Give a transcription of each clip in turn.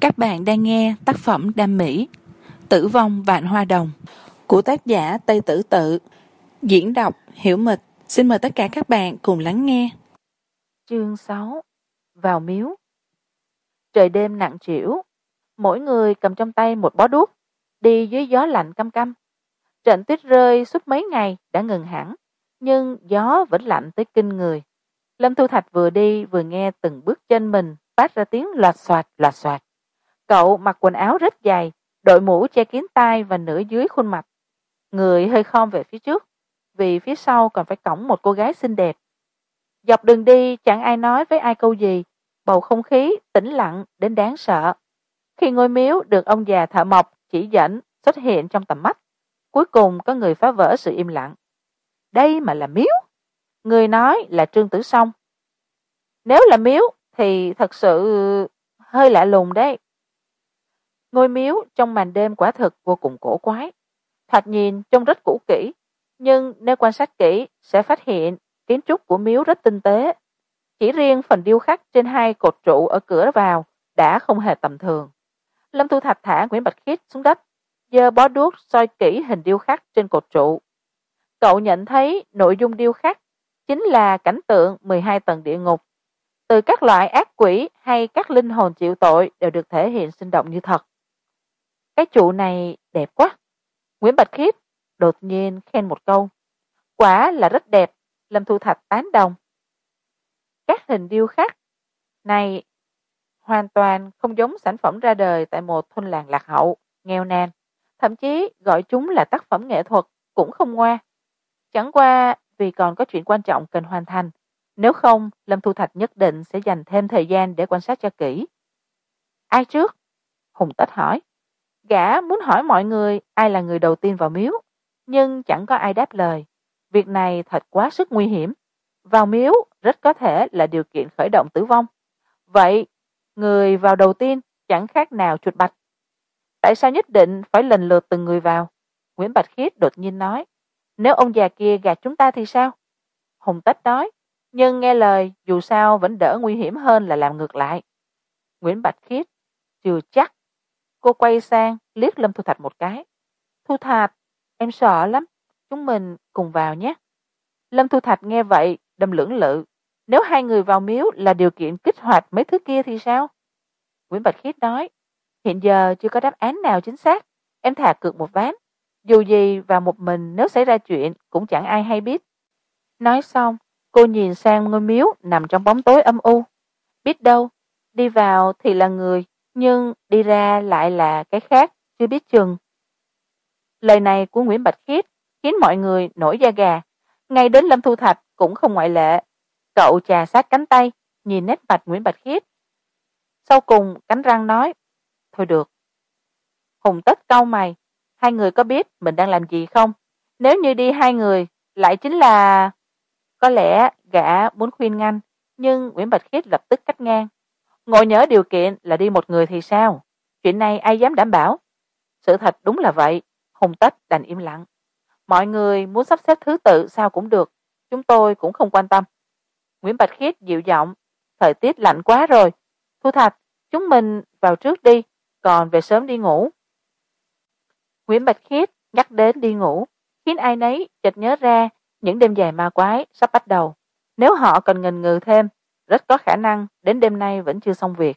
các bạn đang nghe tác phẩm đam mỹ, tử vong vạn hoa đồng, của tác giả tây tử tự. Diễn đọc hiểu mịch. Xin mời tất cả các bạn cùng lắng nghe. Chương sáu, vào miếu. Trời đêm nặng trĩu, mỗi người cầm trong tay một bó đuốc, đi dưới gió lạnh căm căm. Trận tuyết rơi suốt mấy ngày đã ngừng hẳn, nhưng gió vẫn lạnh tới kinh người. Lâm thu thạch vừa đi vừa nghe từng bước chân mình phát ra tiếng loạt xoạt loạt xoạt cậu mặc quần áo rất dài đội mũ che kín tai và nửa dưới khuôn mặt. Người hơi khom về phía trước, vì phía sau còn phải cõng một cô gái xinh đẹp. Dọc đường đi, chẳng ai nói với ai câu gì, bầu không khí tĩnh lặng đến đáng sợ. Khi ngôi miếu được ông già thợ mộc chỉ dẫn xuất hiện trong tầm mắt, cuối cùng có người phá vỡ sự im lặng. Đây mà là miếu? Người nói là trương tử song. Nếu là miếu thì thật sự hơi lạ lùng đấy ngôi miếu trong màn đêm quả thực vô cùng cổ quái. Thoạt nhìn trông rất cũ kỹ, nhưng nếu quan sát kỹ sẽ phát hiện kiến trúc của miếu rất tinh tế. Chỉ riêng phần điêu khắc trên hai cột trụ ở cửa vào đã không hề tầm thường. Lâm thu thạch thả nguyễn bạch khiết xuống đất, giơ bó đuốc soi kỹ hình điêu khắc trên cột trụ. Cậu nhận thấy nội dung điêu khắc chính là cảnh tượng mười hai tầng địa ngục. Từ các loại ác quỷ hay các linh hồn chịu tội đều được thể hiện sinh động như thật cái trụ này đẹp quá. Nguyễn bạch khiết đột nhiên khen một câu. Quả là rất đẹp, lâm thu thạch tán đồng. Các hình điêu khắc này hoàn toàn không giống sản phẩm ra đời tại một thôn làng lạc hậu, nghèo nàn. Thậm chí gọi chúng là tác phẩm nghệ thuật cũng không ngoa. Chẳng qua vì còn có chuyện quan trọng cần hoàn thành, nếu không lâm thu thạch nhất định sẽ dành thêm thời gian để quan sát cho kỹ. Ai trước? Hùng tất hỏi gã muốn hỏi mọi người ai là người đầu tiên vào miếu, nhưng chẳng có ai đáp lời. Việc này thật quá sức nguy hiểm. Vào miếu rất có thể là điều kiện khởi động tử vong. Vậy, người vào đầu tiên chẳng khác nào chuột bạch. Tại sao nhất định phải lần lượt từng người vào? Nguyễn bạch khiết đột nhiên nói. Nếu ông già kia gạt chúng ta thì sao? Hùng tách nói. Nhưng nghe lời, dù sao vẫn đỡ nguy hiểm hơn là làm ngược lại. Nguyễn bạch khiết, chưa chắc cô quay sang liếc lâm thu thạch một cái. Thu thạch, em sợ lắm. Chúng mình cùng vào nhé. Lâm thu thạch nghe vậy, đâm lưỡng lự. Nếu hai người vào miếu là điều kiện kích hoạt mấy thứ kia thì sao? Nguyễn bạch khiết nói, hiện giờ chưa có đáp án nào chính xác. Em thà cược một ván. Dù gì vào một mình nếu xảy ra chuyện cũng chẳng ai hay biết. Nói xong, cô nhìn sang ngôi miếu nằm trong bóng tối âm u. Biết đâu, đi vào thì là người nhưng đi ra lại là cái khác, chưa biết chừng. Lời này của nguyễn bạch khiết khiến mọi người nổi da gà. Ngay đến lâm thu thạch cũng không ngoại lệ. Cậu chà sát cánh tay, nhìn nét mặt nguyễn bạch khiết. Sau cùng, cánh răng nói, thôi được. Hùng tất cau mày, hai người có biết mình đang làm gì không? Nếu như đi hai người, lại chính là, có lẽ gã muốn khuyên ngăn. Nhưng nguyễn bạch khiết lập tức cắt ngang ngồi nhớ điều kiện là đi một người thì sao? Chuyện này ai dám đảm bảo? Sự thật đúng là vậy. Hùng tất đành im lặng. Mọi người muốn sắp xếp thứ tự sao cũng được. Chúng tôi cũng không quan tâm. Nguyễn bạch khiết dịu giọng. Thời tiết lạnh quá rồi. Thu thạch, chúng mình vào trước đi. Còn về sớm đi ngủ. Nguyễn bạch khiết nhắc đến đi ngủ. Khiến ai nấy chợt nhớ ra những đêm dài ma quái sắp bắt đầu. Nếu họ cần ngần ngừ thêm rất có khả năng đến đêm nay vẫn chưa xong việc.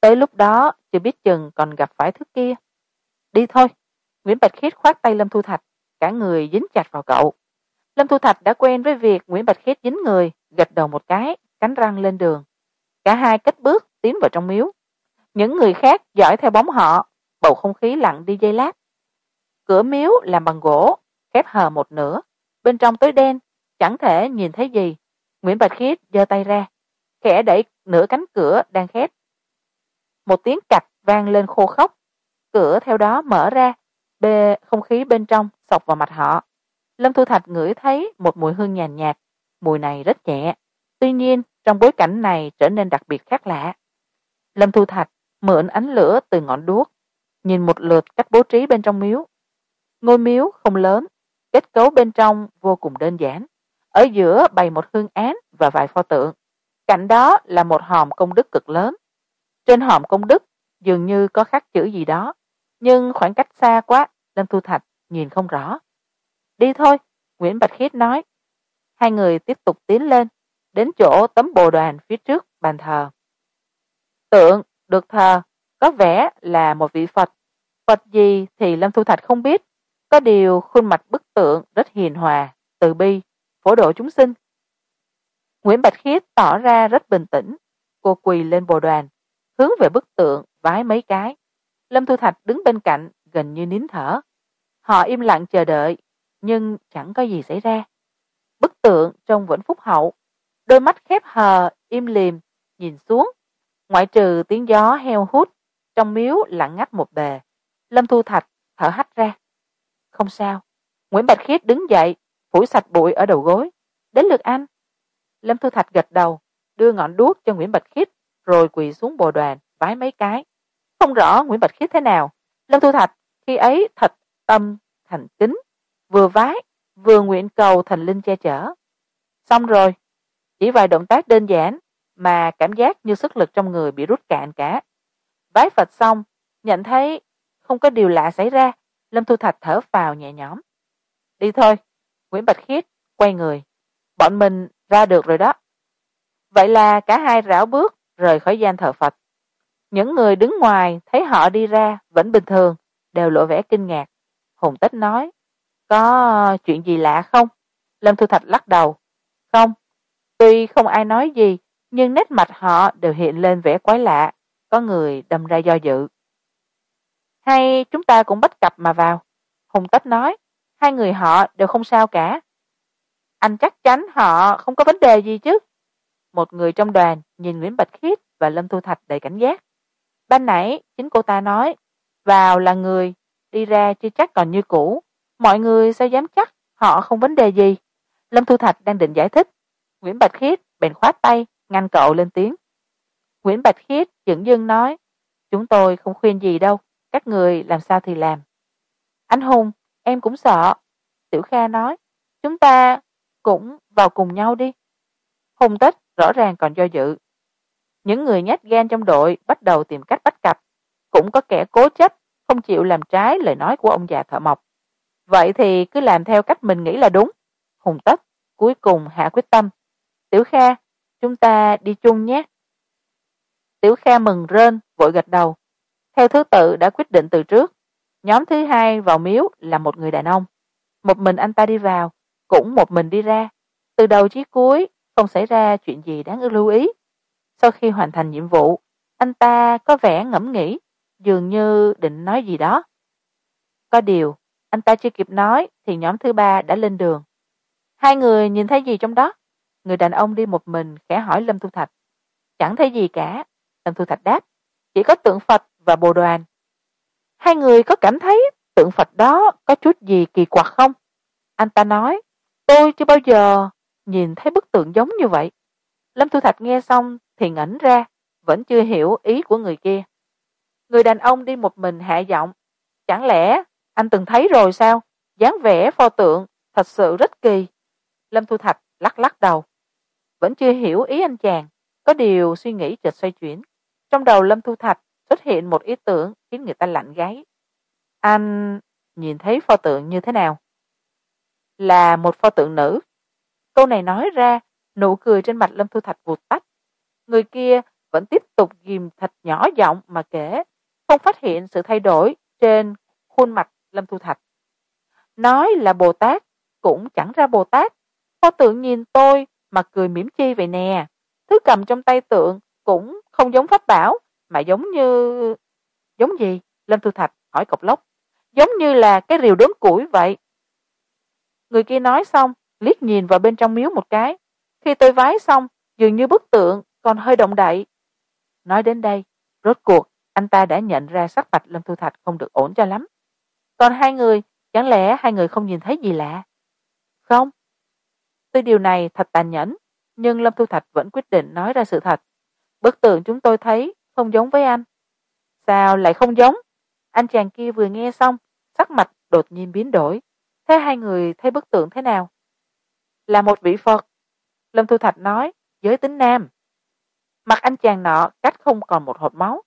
Tới lúc đó, chưa biết chừng còn gặp phải thứ kia. Đi thôi. Nguyễn bạch khiết khoát tay lâm thu thạch. Cả người dính chặt vào cậu. Lâm thu thạch đã quen với việc nguyễn bạch khiết dính người, gật đầu một cái, cánh răng lên đường. Cả hai kết bước, tiến vào trong miếu. Những người khác dõi theo bóng họ, bầu không khí lặng đi giây lát. Cửa miếu làm bằng gỗ, khép hờ một nửa. Bên trong tối đen, chẳng thể nhìn thấy gì. Nguyễn bạch khiết giơ tay ra khẽ đẩy nửa cánh cửa đang khép một tiếng cạch vang lên khô khốc. Cửa theo đó mở ra, bê không khí bên trong sộc vào mặt họ. Lâm thu thạch ngửi thấy một mùi hương nhàn nhạt, mùi này rất nhẹ. Tuy nhiên, trong bối cảnh này trở nên đặc biệt khác lạ. Lâm thu thạch mượn ánh lửa từ ngọn đuốc, nhìn một lượt cách bố trí bên trong miếu. Ngôi miếu không lớn, kết cấu bên trong vô cùng đơn giản. Ở giữa bày một hương án và vài pho tượng cạnh đó là một hòm công đức cực lớn. Trên hòm công đức, dường như có khắc chữ gì đó, nhưng khoảng cách xa quá lâm thu thạch nhìn không rõ. Đi thôi, nguyễn bạch khiết nói. Hai người tiếp tục tiến lên, đến chỗ tấm bồ đoàn phía trước bàn thờ. Tượng được thờ có vẻ là một vị phật. Phật gì thì lâm thu thạch không biết. Có điều khuôn mặt bức tượng rất hiền hòa, từ bi, phổ độ chúng sinh nguyễn bạch khiết tỏ ra rất bình tĩnh. Cô quỳ lên bồ đoàn, hướng về bức tượng, vái mấy cái. Lâm thu thạch đứng bên cạnh, gần như nín thở. Họ im lặng chờ đợi, nhưng chẳng có gì xảy ra. Bức tượng trông vẫn phúc hậu. Đôi mắt khép hờ, im lìm nhìn xuống. Ngoại trừ tiếng gió heo hút, trong miếu lặng ngắt một bề. Lâm thu thạch thở hắt ra. Không sao. Nguyễn bạch khiết đứng dậy phủi sạch bụi ở đầu gối. Đến lượt anh lâm thu thạch gật đầu, đưa ngọn đuốc cho nguyễn bạch khiết rồi quỳ xuống bồ đoàn vái mấy cái. Không rõ nguyễn bạch khiết thế nào. Lâm thu thạch, khi ấy thật tâm thành kính, vừa vái, vừa nguyện cầu thành linh che chở. Xong rồi, chỉ vài động tác đơn giản mà cảm giác như sức lực trong người bị rút cạn cả. Vái phật xong, nhận thấy không có điều lạ xảy ra, lâm thu thạch thở phào nhẹ nhõm. Đi thôi, nguyễn bạch khiết quay người. Bọn mình ra được rồi đó. Vậy là cả hai rảo bước rời khỏi gian thờ phật. Những người đứng ngoài thấy họ đi ra vẫn bình thường, đều lộ vẻ kinh ngạc. Hùng tích nói, có chuyện gì lạ không? Lâm thu thạch lắc đầu, không, tuy không ai nói gì, nhưng nét mặt họ đều hiện lên vẻ quái lạ, có người đâm ra do dự. Hay chúng ta cũng bắt cặp mà vào? Hùng Tích nói, hai người họ đều không sao cả anh chắc chắn họ không có vấn đề gì chứ. Một người trong đoàn nhìn nguyễn bạch khiết và lâm thu thạch đầy cảnh giác. Ban nãy chính cô ta nói, vào là người, đi ra chưa chắc còn như cũ. Mọi người sao dám chắc họ không vấn đề gì? Lâm thu thạch đang định giải thích. Nguyễn bạch khiết bèn khoát tay, ngăn cậu lên tiếng. Nguyễn bạch khiết dửng dưng nói, chúng tôi không khuyên gì đâu, các người làm sao thì làm. Anh hùng, em cũng sợ. Tiểu kha nói, chúng ta cũng vào cùng nhau đi. Hùng tích rõ ràng còn do dự. Những người nhát gan trong đội bắt đầu tìm cách bắt cặp. Cũng có kẻ cố chấp, không chịu làm trái lời nói của ông già thợ mộc. Vậy thì cứ làm theo cách mình nghĩ là đúng. Hùng tất cuối cùng hạ quyết tâm. Tiểu kha, chúng ta đi chung nhé. Tiểu kha mừng rên, vội gật đầu. Theo thứ tự đã quyết định từ trước. Nhóm thứ hai vào miếu là một người đàn ông. Một mình anh ta đi vào cũng một mình đi ra. Từ đầu chí cuối, không xảy ra chuyện gì đáng lưu ý. Sau khi hoàn thành nhiệm vụ, anh ta có vẻ ngẫm nghĩ, dường như định nói gì đó. Có điều, anh ta chưa kịp nói thì nhóm thứ ba đã lên đường. Hai người nhìn thấy gì trong đó? Người đàn ông đi một mình khẽ hỏi lâm thu thạch. Chẳng thấy gì cả, lâm thu thạch đáp. Chỉ có tượng phật và bồ đoàn. Hai người có cảm thấy tượng phật đó có chút gì kỳ quặc không? Anh ta nói tôi chưa bao giờ nhìn thấy bức tượng giống như vậy. Lâm thu thạch nghe xong thì ngẩn ra, vẫn chưa hiểu ý của người kia. Người đàn ông đi một mình hạ giọng, chẳng lẽ anh từng thấy rồi sao? Dáng vẻ pho tượng thật sự rất kỳ. Lâm thu thạch lắc lắc đầu, vẫn chưa hiểu ý anh chàng, có điều suy nghĩ chợt xoay chuyển. Trong đầu lâm thu thạch xuất hiện một ý tưởng khiến người ta lạnh gáy. Anh nhìn thấy pho tượng như thế nào? Là một pho tượng nữ. Câu này nói ra, nụ cười trên mặt lâm thu thạch vụt tắt. Người kia vẫn tiếp tục ghìm thạch nhỏ giọng mà kể, không phát hiện sự thay đổi trên khuôn mặt lâm thu thạch. Nói là bồ tát, cũng chẳng ra bồ tát. Pho tượng nhìn tôi mà cười mỉm chi vậy nè. Thứ cầm trong tay tượng cũng không giống pháp bảo, mà giống như, giống gì? Lâm thu thạch hỏi cọc lốc giống như là cái rìu đốn củi vậy người kia nói xong, liếc nhìn vào bên trong miếu một cái. Khi tôi vái xong, dường như bức tượng còn hơi động đậy. Nói đến đây, rốt cuộc, anh ta đã nhận ra sắc mặt lâm thu thạch không được ổn cho lắm. Còn hai người, chẳng lẽ hai người không nhìn thấy gì lạ? Không. Tuy điều này thật tàn nhẫn, nhưng lâm thu thạch vẫn quyết định nói ra sự thật. Bức tượng chúng tôi thấy không giống với anh. Sao lại không giống? Anh chàng kia vừa nghe xong, sắc mặt đột nhiên biến đổi thế hai người thấy bức tượng thế nào? Là một vị phật. Lâm thu thạch nói, giới tính nam. Mặt anh chàng nọ cách không còn một hột máu.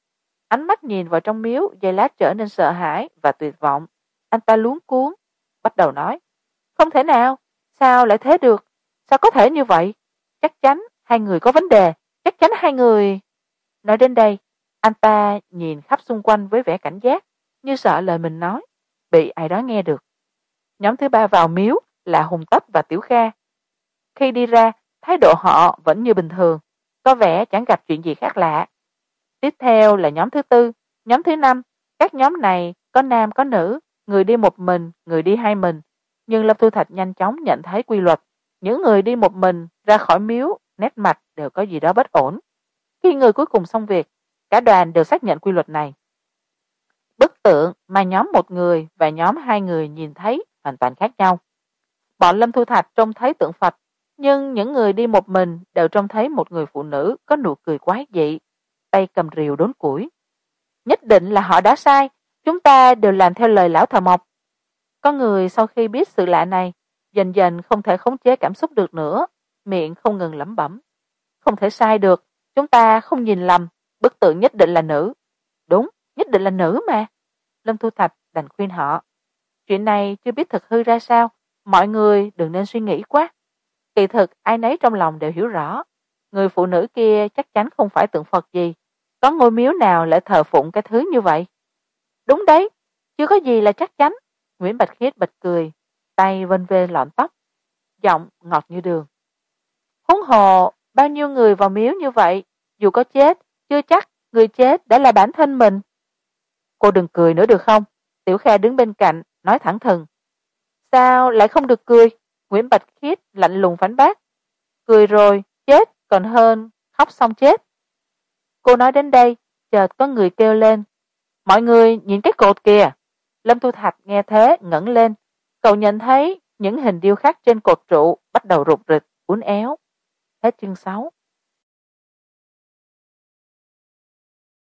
Ánh mắt nhìn vào trong miếu, giây lát trở nên sợ hãi và tuyệt vọng. Anh ta luống cuống, bắt đầu nói, không thể nào, sao lại thế được? Sao có thể như vậy? Chắc chắn hai người có vấn đề, chắc chắn hai người. Nói đến đây, anh ta nhìn khắp xung quanh với vẻ cảnh giác, như sợ lời mình nói, bị ai đó nghe được nhóm thứ ba vào miếu là hùng tấp và tiểu kha. Khi đi ra, thái độ họ vẫn như bình thường, có vẻ chẳng gặp chuyện gì khác lạ. Tiếp theo là nhóm thứ tư, nhóm thứ năm. Các nhóm này có nam, có nữ, người đi một mình, người đi hai mình. Nhưng lâm thu thạch nhanh chóng nhận thấy quy luật. Những người đi một mình ra khỏi miếu, nét mặt đều có gì đó bất ổn. Khi người cuối cùng xong việc, cả đoàn đều xác nhận quy luật này. Bức tượng mà nhóm một người và nhóm hai người nhìn thấy hoàn toàn khác nhau. Bọn lâm thu thạch trông thấy tượng phật, nhưng những người đi một mình đều trông thấy một người phụ nữ có nụ cười quái dị, tay cầm rìu đốn củi. Nhất định là họ đã sai, chúng ta đều làm theo lời lão Thờ mộc. Có người sau khi biết sự lạ này, dần dần không thể khống chế cảm xúc được nữa, miệng không ngừng lẩm bẩm. Không thể sai được, chúng ta không nhìn lầm, bức tượng nhất định là nữ. Đúng, nhất định là nữ mà. Lâm thu thạch đành khuyên họ chuyện này chưa biết thực hư ra sao. Mọi người đừng nên suy nghĩ quá. Kỳ thực, ai nấy trong lòng đều hiểu rõ. Người phụ nữ kia chắc chắn không phải tượng phật gì. Có ngôi miếu nào lại thờ phụng cái thứ như vậy? Đúng đấy, chưa có gì là chắc chắn. Nguyễn bạch khiết bật cười, tay vênh vê lọn tóc, giọng ngọt như đường. Huống hồ, bao nhiêu người vào miếu như vậy, dù có chết, chưa chắc người chết đã là bản thân mình. Cô đừng cười nữa được không? Tiểu kha đứng bên cạnh nói thẳng thừng. Sao lại không được cười? Nguyễn bạch khiết lạnh lùng phản bác. Cười rồi, chết, còn hơn, khóc xong chết. Cô nói đến đây, chợt có người kêu lên. Mọi người nhìn cái cột kìa. Lâm thu thạch nghe thế, ngẩng lên. Cậu nhận thấy những hình điêu khắc trên cột trụ bắt đầu rụt rịch, uốn éo. Hết chương sáu.